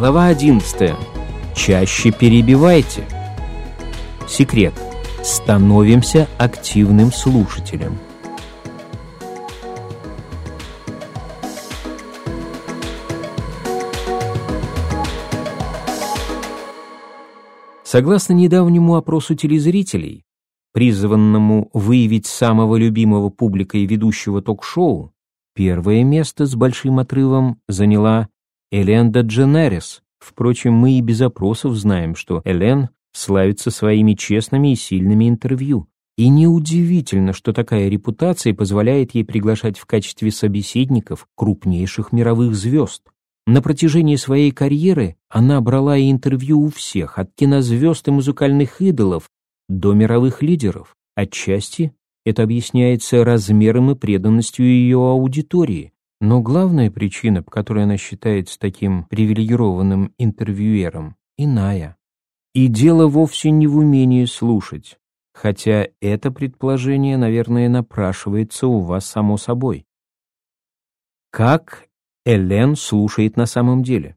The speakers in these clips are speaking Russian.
Глава 11. Чаще перебивайте. Секрет. Становимся активным слушателем. Согласно недавнему опросу телезрителей, призванному выявить самого любимого публикой ведущего ток-шоу, первое место с большим отрывом заняла Элен Дженерис. Впрочем, мы и без опросов знаем, что Элен славится своими честными и сильными интервью. И неудивительно, что такая репутация позволяет ей приглашать в качестве собеседников крупнейших мировых звезд. На протяжении своей карьеры она брала и интервью у всех, от кинозвезд и музыкальных идолов до мировых лидеров. Отчасти это объясняется размером и преданностью ее аудитории. Но главная причина, по которой она считается таким привилегированным интервьюером, иная. И дело вовсе не в умении слушать, хотя это предположение, наверное, напрашивается у вас само собой. Как Элен слушает на самом деле?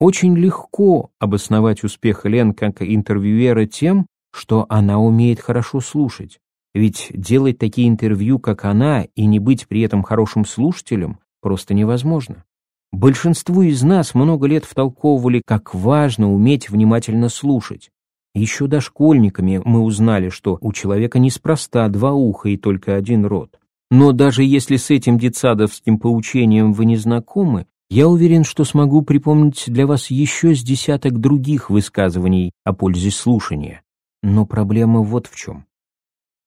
Очень легко обосновать успех Элен как интервьюера тем, что она умеет хорошо слушать. Ведь делать такие интервью, как она, и не быть при этом хорошим слушателем, просто невозможно. Большинству из нас много лет втолковывали, как важно уметь внимательно слушать. Еще дошкольниками мы узнали, что у человека неспроста два уха и только один рот. Но даже если с этим детсадовским поучением вы не знакомы, я уверен, что смогу припомнить для вас еще с десяток других высказываний о пользе слушания. Но проблема вот в чем.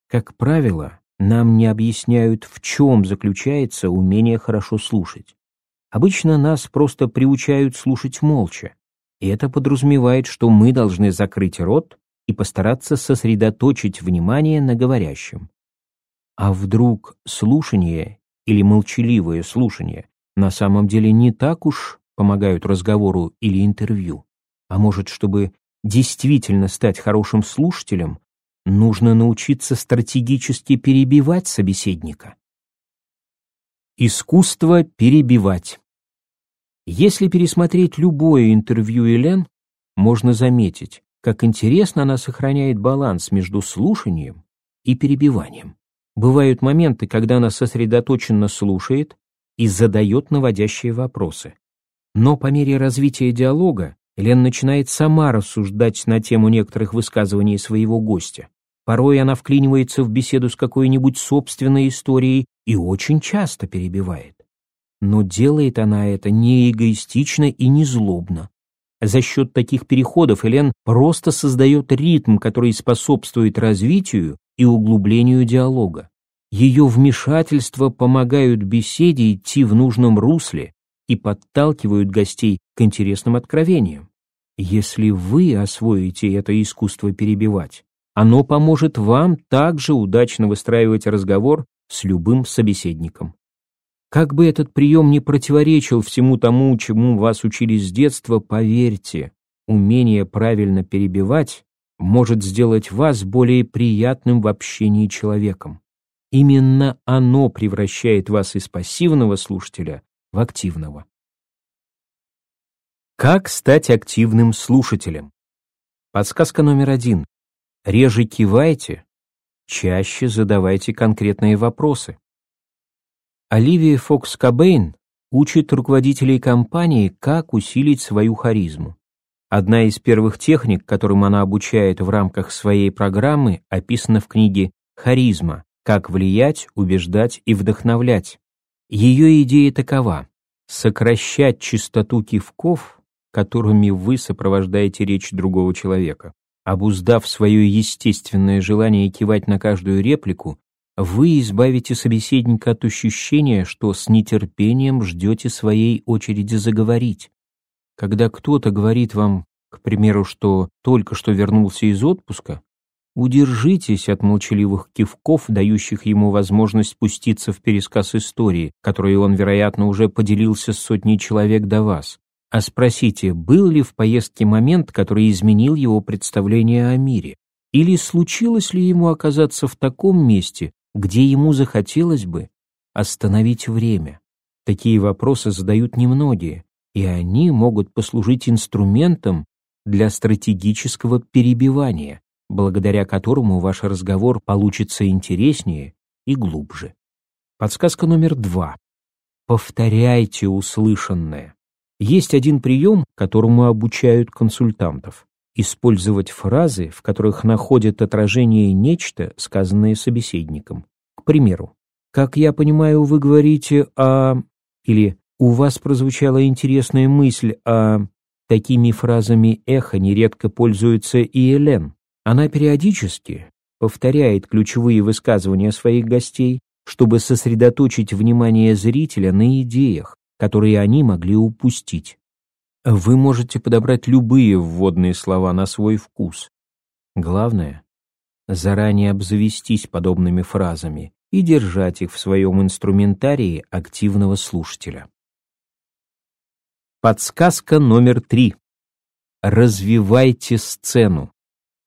Как правило, нам не объясняют, в чем заключается умение хорошо слушать. Обычно нас просто приучают слушать молча, и это подразумевает, что мы должны закрыть рот и постараться сосредоточить внимание на говорящем. А вдруг слушание или молчаливое слушание на самом деле не так уж помогают разговору или интервью, а может, чтобы действительно стать хорошим слушателем, Нужно научиться стратегически перебивать собеседника. Искусство перебивать. Если пересмотреть любое интервью Элен, можно заметить, как интересно она сохраняет баланс между слушанием и перебиванием. Бывают моменты, когда она сосредоточенно слушает и задает наводящие вопросы. Но по мере развития диалога Элен начинает сама рассуждать на тему некоторых высказываний своего гостя. Порой она вклинивается в беседу с какой-нибудь собственной историей и очень часто перебивает. Но делает она это не эгоистично и не злобно. За счет таких переходов Элен просто создает ритм, который способствует развитию и углублению диалога. Ее вмешательства помогают беседе идти в нужном русле и подталкивают гостей к интересным откровениям. Если вы освоите это искусство перебивать, оно поможет вам также удачно выстраивать разговор с любым собеседником. Как бы этот прием не противоречил всему тому, чему вас учили с детства, поверьте, умение правильно перебивать может сделать вас более приятным в общении человеком. Именно оно превращает вас из пассивного слушателя в активного. Как стать активным слушателем? Подсказка номер один. Реже кивайте, чаще задавайте конкретные вопросы. Оливия Фокс Кобейн учит руководителей компании, как усилить свою харизму. Одна из первых техник, которым она обучает в рамках своей программы, описана в книге «Харизма. Как влиять, убеждать и вдохновлять». Ее идея такова – сокращать частоту кивков, которыми вы сопровождаете речь другого человека. Обуздав свое естественное желание кивать на каждую реплику, вы избавите собеседника от ощущения, что с нетерпением ждете своей очереди заговорить. Когда кто-то говорит вам, к примеру, что только что вернулся из отпуска, удержитесь от молчаливых кивков, дающих ему возможность пуститься в пересказ истории, которой он, вероятно, уже поделился с сотней человек до вас а спросите, был ли в поездке момент, который изменил его представление о мире, или случилось ли ему оказаться в таком месте, где ему захотелось бы остановить время. Такие вопросы задают немногие, и они могут послужить инструментом для стратегического перебивания, благодаря которому ваш разговор получится интереснее и глубже. Подсказка номер два. Повторяйте услышанное. Есть один прием, которому обучают консультантов. Использовать фразы, в которых находят отражение нечто, сказанное собеседником. К примеру, «Как я понимаю, вы говорите о...» или «У вас прозвучала интересная мысль о...» Такими фразами эхо нередко пользуется и Элен. Она периодически повторяет ключевые высказывания своих гостей, чтобы сосредоточить внимание зрителя на идеях, которые они могли упустить. Вы можете подобрать любые вводные слова на свой вкус. Главное — заранее обзавестись подобными фразами и держать их в своем инструментарии активного слушателя. Подсказка номер три. Развивайте сцену.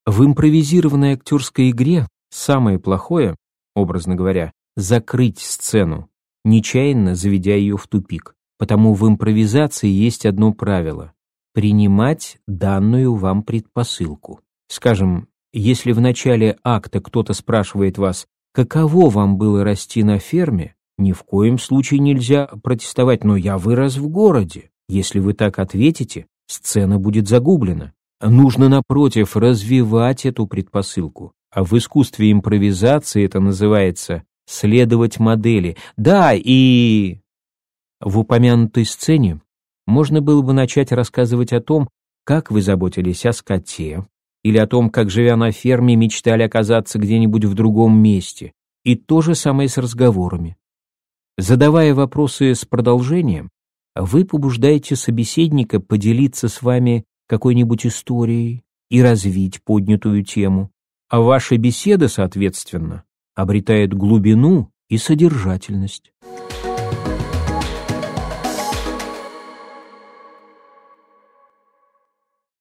В импровизированной актерской игре самое плохое, образно говоря, закрыть сцену, нечаянно заведя ее в тупик. Потому в импровизации есть одно правило — принимать данную вам предпосылку. Скажем, если в начале акта кто-то спрашивает вас, каково вам было расти на ферме, ни в коем случае нельзя протестовать, но я вырос в городе. Если вы так ответите, сцена будет загублена. Нужно, напротив, развивать эту предпосылку. А в искусстве импровизации это называется следовать модели. Да, и в упомянутой сцене можно было бы начать рассказывать о том, как вы заботились о скоте, или о том, как, живя на ферме, мечтали оказаться где-нибудь в другом месте, и то же самое с разговорами. Задавая вопросы с продолжением, вы побуждаете собеседника поделиться с вами какой-нибудь историей и развить поднятую тему, а ваша беседа, соответственно, обретает глубину и содержательность.